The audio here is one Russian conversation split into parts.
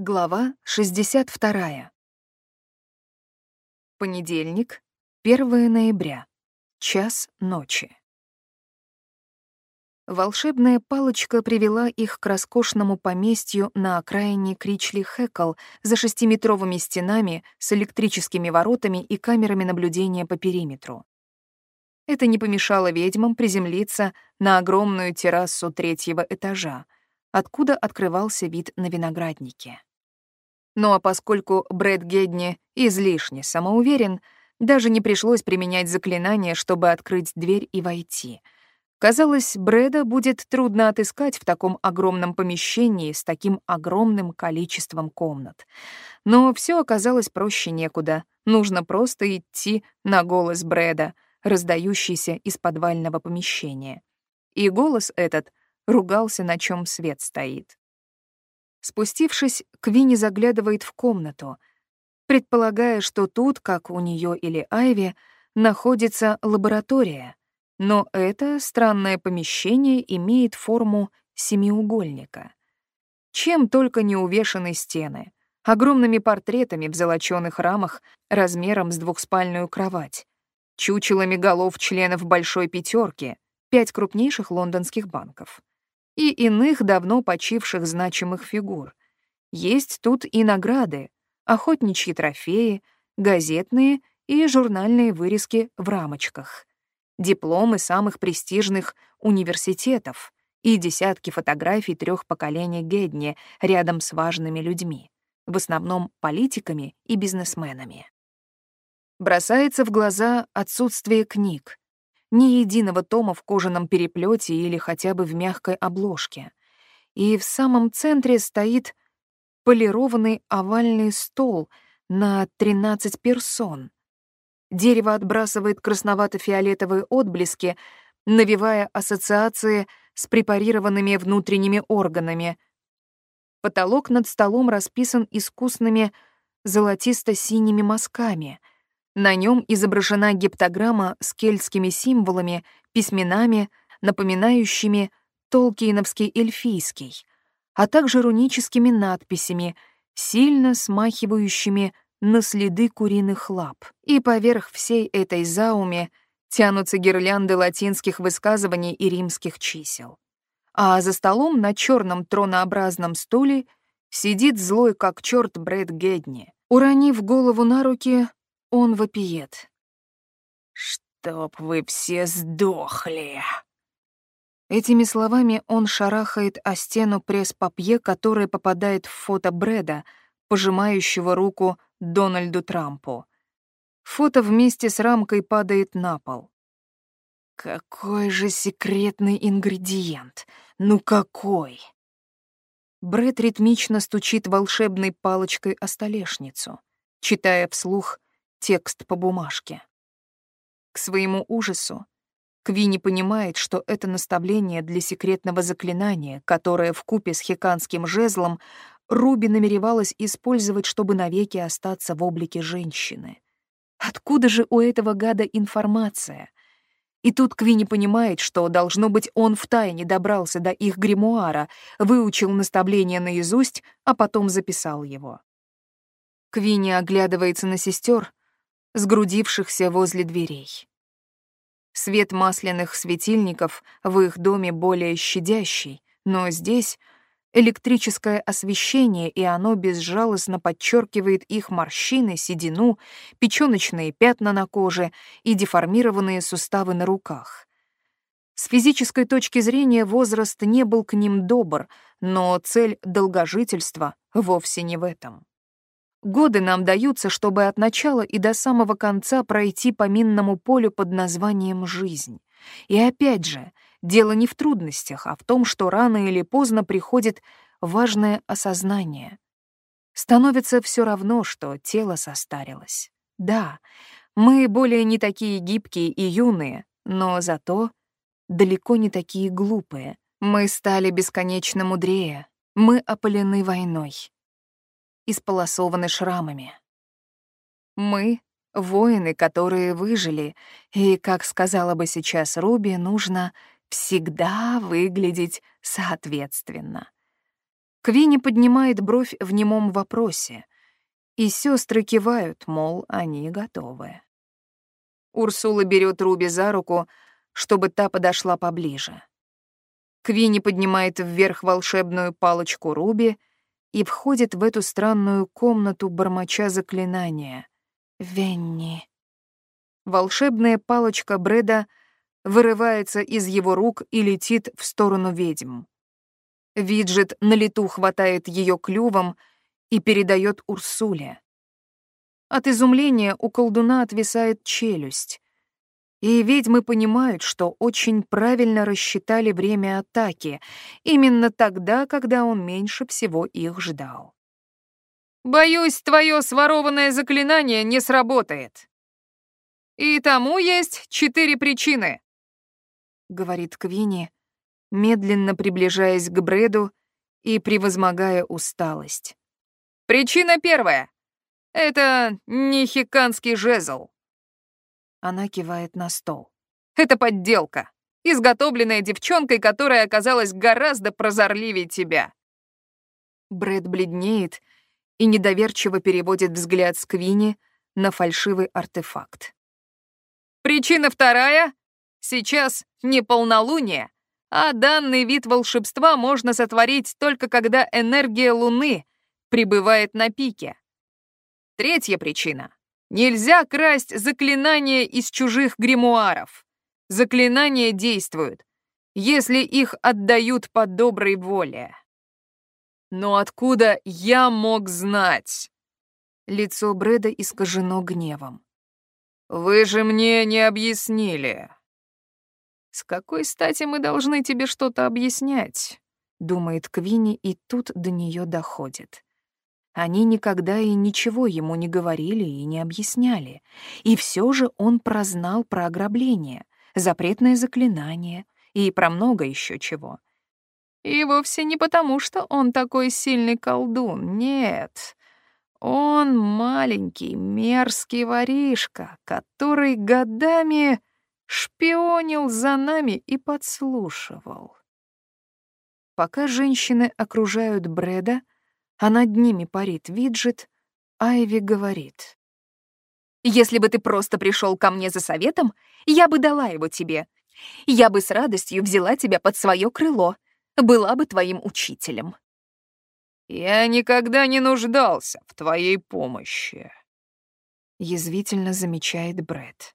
Глава 62. Понедельник, 1 ноября, час ночи. Волшебная палочка привела их к роскошному поместью на окраине Кричли-Хэкл за шестиметровыми стенами с электрическими воротами и камерами наблюдения по периметру. Это не помешало ведьмам приземлиться на огромную террасу третьего этажа, откуда открывался вид на виноградники. Ну а поскольку Брэд Гедни излишне самоуверен, даже не пришлось применять заклинание, чтобы открыть дверь и войти. Казалось, Брэда будет трудно отыскать в таком огромном помещении с таким огромным количеством комнат. Но все оказалось проще некуда. Нужно просто идти на голос Брэда, раздающийся из подвального помещения. И голос этот ругался, на чем свет стоит. Спустившись, Квинни заглядывает в комнату, предполагая, что тут, как у нее или Айви, находится лаборатория. Но это странное помещение имеет форму семиугольника. Чем только не увешаны стены. Огромными портретами в золочёных рамах размером с двухспальную кровать. Чучелами голов членов Большой Пятерки, пять крупнейших лондонских банков и иных давно почивших значимых фигур. Есть тут и награды, охотничьи трофеи, газетные и журнальные вырезки в рамочках, дипломы самых престижных университетов и десятки фотографий трех поколений Гедни рядом с важными людьми, в основном политиками и бизнесменами. Бросается в глаза отсутствие книг, ни единого тома в кожаном переплете или хотя бы в мягкой обложке. И в самом центре стоит полированный овальный стол на 13 персон. Дерево отбрасывает красновато-фиолетовые отблески, навевая ассоциации с препарированными внутренними органами. Потолок над столом расписан искусными золотисто-синими мазками — на нем изображена гептограмма с кельтскими символами, письменами, напоминающими толкиеновский эльфийский, а также руническими надписями, сильно смахивающими на следы куриных лап. И поверх всей этой зауме тянутся гирлянды латинских высказываний и римских чисел. А за столом на черном тронообразном стуле сидит злой как черт Брэд Гедни. Уронив голову на руки, он вопиет. «Чтоб вы все сдохли!» Этими словами он шарахает о стену пресс-папье, которая попадает в фото Брэда, пожимающего руку Дональду Трампу. Фото вместе с рамкой падает на пол. Какой же секретный ингредиент? Ну какой? Брэд ритмично стучит волшебной палочкой о столешницу, читая вслух текст по бумажке. К своему ужасу Квинни понимает, что это наставление для секретного заклинания, которое в купе с хиканским жезлом Руби намеревалась использовать, чтобы навеки остаться в облике женщины. Откуда же у этого гада информация? И тут Квинни понимает, что, должно быть, он втайне добрался до их гримуара, выучил наставление наизусть, а потом записал его. Квинни оглядывается на сестер, сгрудившихся возле дверей. Свет масляных светильников в их доме более щадящий, но здесь электрическое освещение, и оно безжалостно подчеркивает их морщины, седину, печёночные пятна на коже и деформированные суставы на руках. С физической точки зрения возраст не был к ним добр, но цель долгожительства вовсе не в этом. Годы нам даются, чтобы от начала и до самого конца пройти по минному полю под названием «жизнь». И опять же, дело не в трудностях, а в том, что рано или поздно приходит важное осознание. Становится все равно, что тело состарилось. Да, мы более не такие гибкие и юные, но зато далеко не такие глупые. Мы стали бесконечно мудрее, мы опалены войной исполосованы шрамами. Мы — воины, которые выжили, и, как сказала бы сейчас Руби, нужно всегда выглядеть соответственно. Квинни поднимает бровь в немом вопросе, и сестры кивают, мол, они готовы. Урсула берет Руби за руку, чтобы та подошла поближе. Квинни поднимает вверх волшебную палочку Руби и входит в эту странную комнату, бормоча заклинания. «Венни». Волшебная палочка Брэда вырывается из его рук и летит в сторону ведьм. Виджет на лету хватает ее клювом и передает Урсуле. От изумления у колдуна отвисает челюсть. И ведьмы понимают, что очень правильно рассчитали время атаки, именно тогда, когда он меньше всего их ждал. «Боюсь, твое сворованное заклинание не сработает. И тому есть четыре причины», — говорит Квинни, медленно приближаясь к Бреду и превозмогая усталость. «Причина первая. Это не хиканский жезл. Она кивает на стол. Это подделка, изготовленная девчонкой, которая оказалась гораздо прозорливее тебя. Брэд бледнеет и недоверчиво переводит взгляд с Квини на фальшивый артефакт. Причина вторая — сейчас не полнолуние, а данный вид волшебства можно сотворить только когда энергия Луны пребывает на пике. Третья причина. Нельзя красть заклинания из чужих гримуаров. Заклинания действуют, если их отдают по доброй воле. Но откуда я мог знать? Лицо Брэда искажено гневом. Вы же мне не объяснили. С какой стати мы должны тебе что-то объяснять? Думает Квинни, и тут до нее доходит. Они никогда и ничего ему не говорили и не объясняли. И все же он прознал про ограбление, запретное заклинание и про много еще чего. И вовсе не потому, что он такой сильный колдун, нет. Он маленький, мерзкий воришка, который годами шпионил за нами и подслушивал. Пока женщины окружают Брэда, а над ними парит виджет, Айви говорит. «Если бы ты просто пришел ко мне за советом, я бы дала его тебе. Я бы с радостью взяла тебя под свое крыло, была бы твоим учителем». «Я никогда не нуждался в твоей помощи», — язвительно замечает Брэд.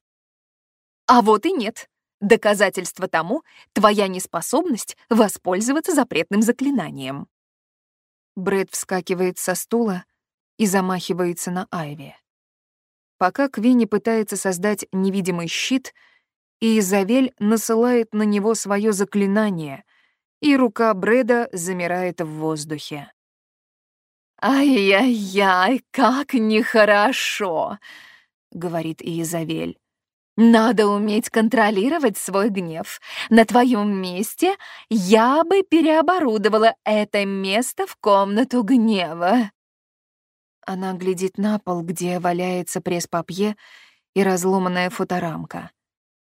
«А вот и нет. Доказательство тому — твоя неспособность воспользоваться запретным заклинанием». Брэд вскакивает со стула и замахивается на Айви. Пока Квинни пытается создать невидимый щит, Изавель насылает на него свое заклинание, и рука Брэда замирает в воздухе. «Ай-яй-яй, как нехорошо!» — говорит Изавель. Надо уметь контролировать свой гнев. На твоем месте я бы переоборудовала это место в комнату гнева. Она глядит на пол, где валяется пресс-папье и разломанная фоторамка.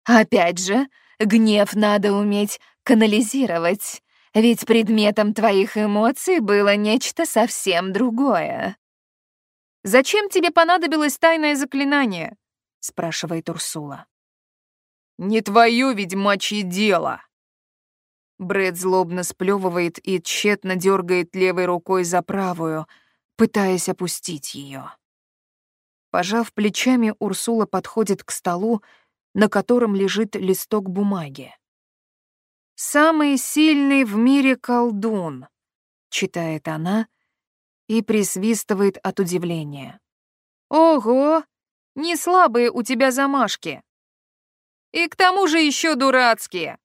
Опять же, гнев надо уметь канализировать, ведь предметом твоих эмоций было нечто совсем другое. Зачем тебе понадобилось тайное заклинание? — спрашивает Урсула. «Не твое ведьмачье дело!» Брэд злобно сплевывает и тщетно дергает левой рукой за правую, пытаясь опустить ее. Пожав плечами, Урсула подходит к столу, на котором лежит листок бумаги. «Самый сильный в мире колдун», — читает она и присвистывает от удивления. «Ого! Не слабые у тебя замашки. И к тому же еще дурацкие,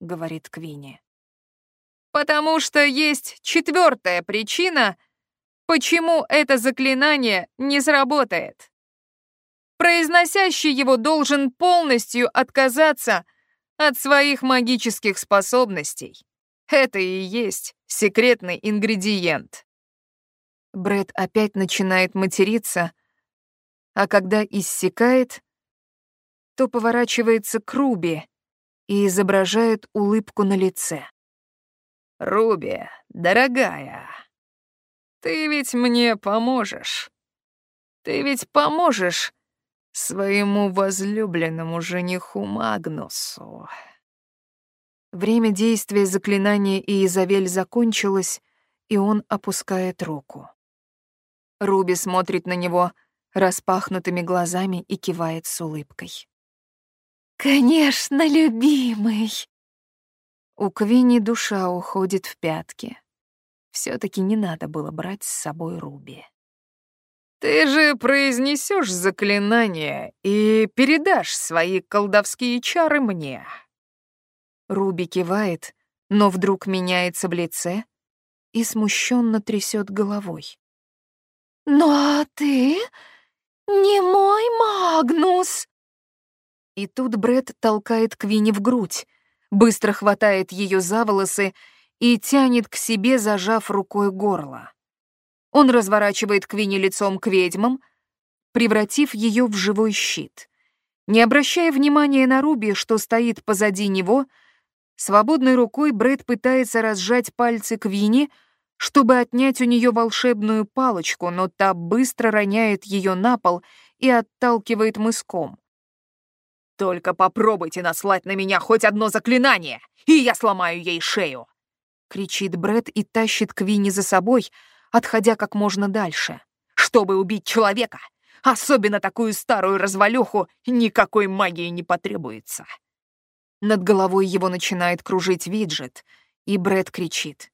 говорит Квинни. Потому что есть четвертая причина, почему это заклинание не сработает. Произносящий его должен полностью отказаться от своих магических способностей. Это и есть секретный ингредиент. Бред опять начинает материться, а когда иссякает, то поворачивается к Руби и изображает улыбку на лице. «Руби, дорогая», Ты ведь мне поможешь. Ты ведь поможешь своему возлюбленному жениху Магнусу. Время действия заклинания Иезавель закончилось, и он опускает руку. Руби смотрит на него распахнутыми глазами и кивает с улыбкой. «Конечно, любимый!» У Квинни душа уходит в пятки. все таки не надо было брать с собой Руби. «Ты же произнесешь заклинание и передашь свои колдовские чары мне». Руби кивает, но вдруг меняется в лице и смущенно трясет головой. «Ну а ты не мой Магнус!» И тут Бред толкает Квинни в грудь, быстро хватает ее за волосы и тянет к себе, зажав рукой горло. Он разворачивает Квинни лицом к ведьмам, превратив ее в живой щит. Не обращая внимания на Руби, что стоит позади него, свободной рукой Брэд пытается разжать пальцы Квинни, чтобы отнять у нее волшебную палочку, но та быстро роняет ее на пол и отталкивает мыском. Только попробуйте наслать на меня хоть одно заклинание, и я сломаю ей шею!» Кричит Бред и тащит Квинни за собой, отходя как можно дальше. «Чтобы убить человека, особенно такую старую развалюху, никакой магии не потребуется!» Над головой его начинает кружить виджет, и Бред кричит.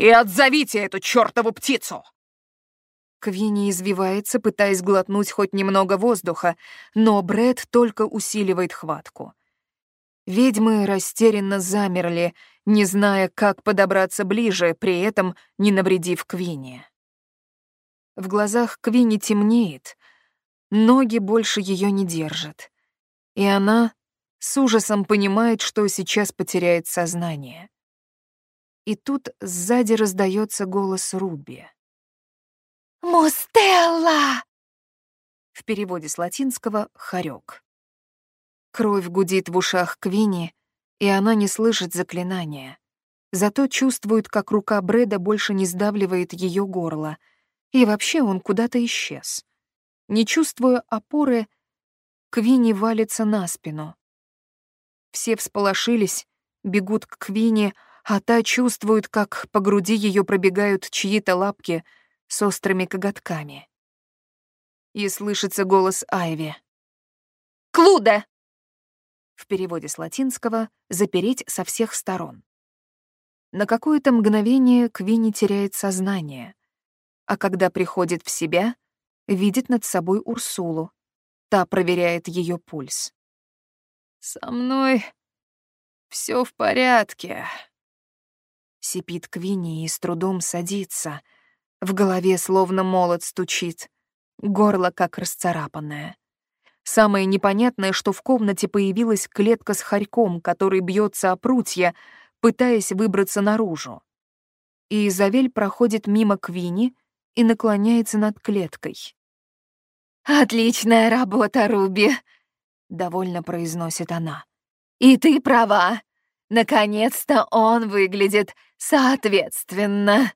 «И отзовите эту чертову птицу!» Квинни извивается, пытаясь глотнуть хоть немного воздуха, но Бред только усиливает хватку. Ведьмы растерянно замерли, не зная, как подобраться ближе, при этом не навредив Квинни. В глазах Квинни темнеет, ноги больше ее не держат, и она с ужасом понимает, что сейчас потеряет сознание. И тут сзади раздается голос Руби. «Мустелла!» В переводе с латинского «хорёк». Кровь гудит в ушах Квинни, и она не слышит заклинания. Зато чувствует, как рука Брэда больше не сдавливает ее горло, и вообще он куда-то исчез. Не чувствуя опоры, Квинни валится на спину. Все всполошились, бегут к Квинни, а та чувствует, как по груди ее пробегают чьи-то лапки — с острыми коготками. И слышится голос Айви. «Клуда!» В переводе с латинского «запереть со всех сторон». На какое-то мгновение Квинни теряет сознание, а когда приходит в себя, видит над собой Урсулу. Та проверяет ее пульс. «Со мной все в порядке», — сипит Квинни и с трудом садится — в голове словно молот стучит, горло как расцарапанное. Самое непонятное, что в комнате появилась клетка с хорьком, который бьется о прутья, пытаясь выбраться наружу. И Изавель проходит мимо Квини и наклоняется над клеткой. «Отличная работа, Руби!» — довольно произносит она. «И ты права. Наконец-то он выглядит соответственно».